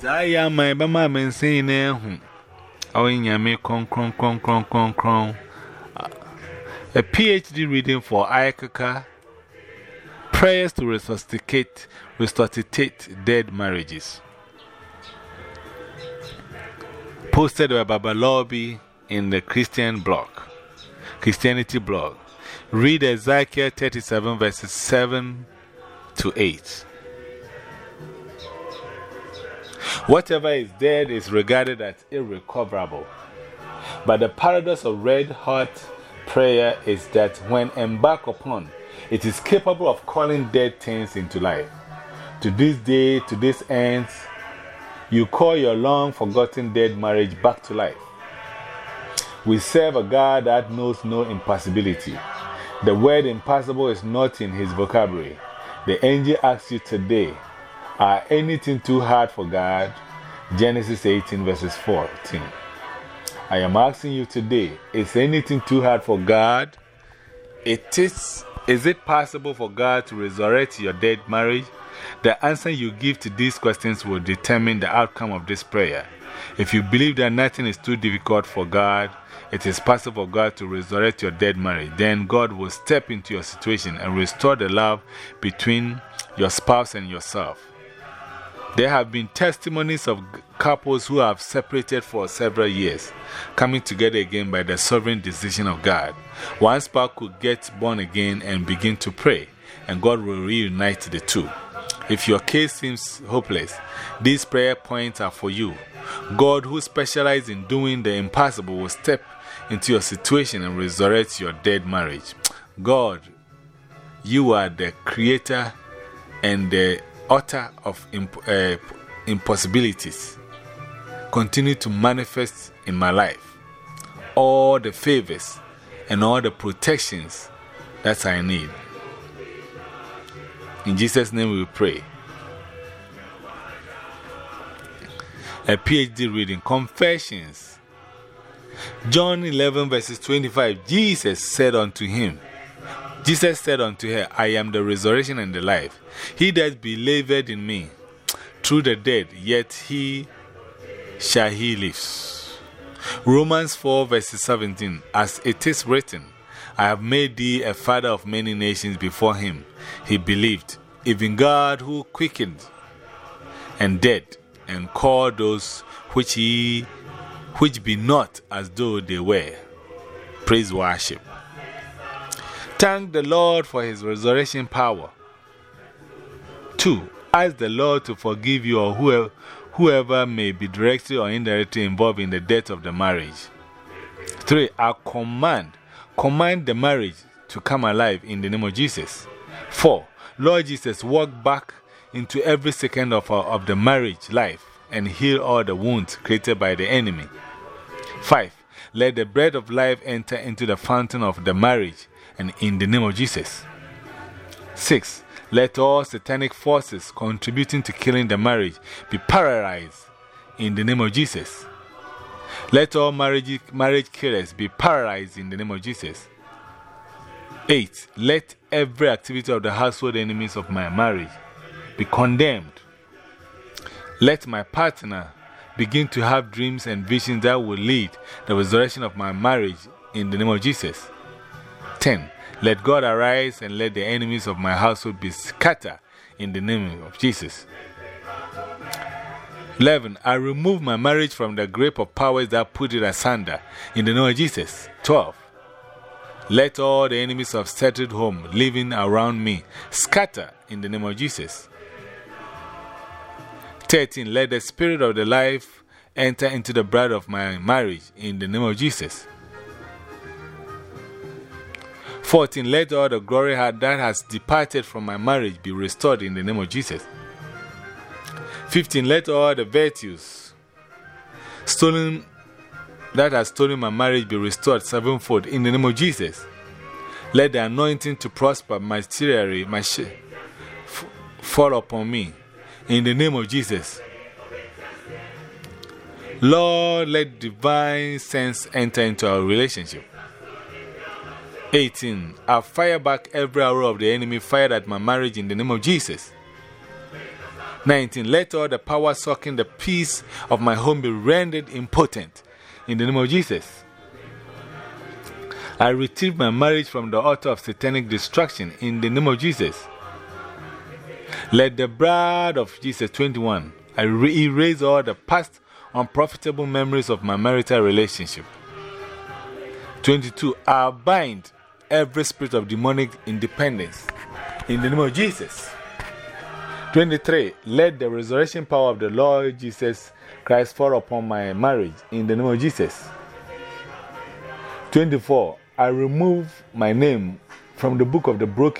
Zaya, my Bama, and saying, eh, oh, in cron, cron, cron. A PhD reading for Ayakaka Prayers to resuscitate, resuscitate dead marriages. Posted by Baba Lobby in the Christian blog, Christianity blog. Read Ezekiel 37 verses 7 to 8. Whatever is dead is regarded as irrecoverable. But the paradox of red hot prayer is that when embarked upon, it is capable of calling dead things into life. To this day, to this end, you call your long forgotten dead marriage back to life. We serve a God that knows no impossibility. The word impossible is not in his vocabulary. The angel asks you today, Are anything too hard for God? Genesis 18, verses 14. I am asking you today, is anything too hard for God? It is, is it possible for God to resurrect your dead marriage? The answer you give to these questions will determine the outcome of this prayer. If you believe that nothing is too difficult for God, it is possible for God to resurrect your dead marriage, then God will step into your situation and restore the love between your spouse and yourself. There have been testimonies of couples who have separated for several years, coming together again by the sovereign decision of God. One spouse could get born again and begin to pray, and God will reunite the two. If your case seems hopeless, these prayer points are for you. God, who specializes in doing the impossible, will step into your situation and resurrect your dead marriage. God, you are the creator and the author of uh, impossibilities. Continue to manifest in my life all the favors and all the protections that I need. In Jesus' name we pray. A PhD reading Confessions. John 11, verses 25. Jesus said unto him, Jesus said unto her, I am the resurrection and the life. He that believeth in me, through the dead, yet he shall he live. Romans 4, verses 17. As it is written, I have made thee a father of many nations before him. He believed, even God who quickened and dead, and called those which he which be not as though they were. Praise worship. Thank the Lord for his resurrection power. 2. Ask the Lord to forgive you or whoever, may be directly or indirectly involved in the death of the marriage. 3. I command, command the marriage to come alive in the name of Jesus. 4. Lord Jesus, walk back into every second of, of the marriage life and heal all the wounds created by the enemy. 5. Let the bread of life enter into the fountain of the marriage and in the name of Jesus. 6. Let all satanic forces contributing to killing the marriage be paralyzed in the name of Jesus. Let all marriage, marriage killers be paralyzed in the name of Jesus. 8. Let every activity of the household enemies of my marriage be condemned. Let my partner begin to have dreams and visions that will lead the resurrection of my marriage in the name of Jesus. 10. Let God arise and let the enemies of my household be scattered in the name of Jesus. 11. I remove my marriage from the grip of powers that put it asunder in the name of Jesus. 12. Let all the enemies of settled home living around me scatter in the name of Jesus. 13. Let the spirit of the life enter into the bride of my marriage in the name of Jesus. 14. Let all the glory that has departed from my marriage be restored in the name of Jesus. 15. Let all the virtues stolen that has stolen my marriage be restored sevenfold in the name of Jesus. Let the anointing to prosper materially fall upon me in the name of Jesus. Lord, let divine sense enter into our relationship. 18. I fire back every arrow of the enemy fired at my marriage in the name of Jesus. 19. Let all the power sucking the peace of my home be rendered impotent in the name of Jesus. I retrieve my marriage from the altar of satanic destruction in the name of Jesus. Let the blood of Jesus 21 I erase all the past unprofitable memories of my marital relationship. 22. I bind every spirit of demonic independence in the name of Jesus. 23. Let the resurrection power of the Lord Jesus Christ fall upon my marriage in the name of Jesus. 24. I remove my name from the book of the broken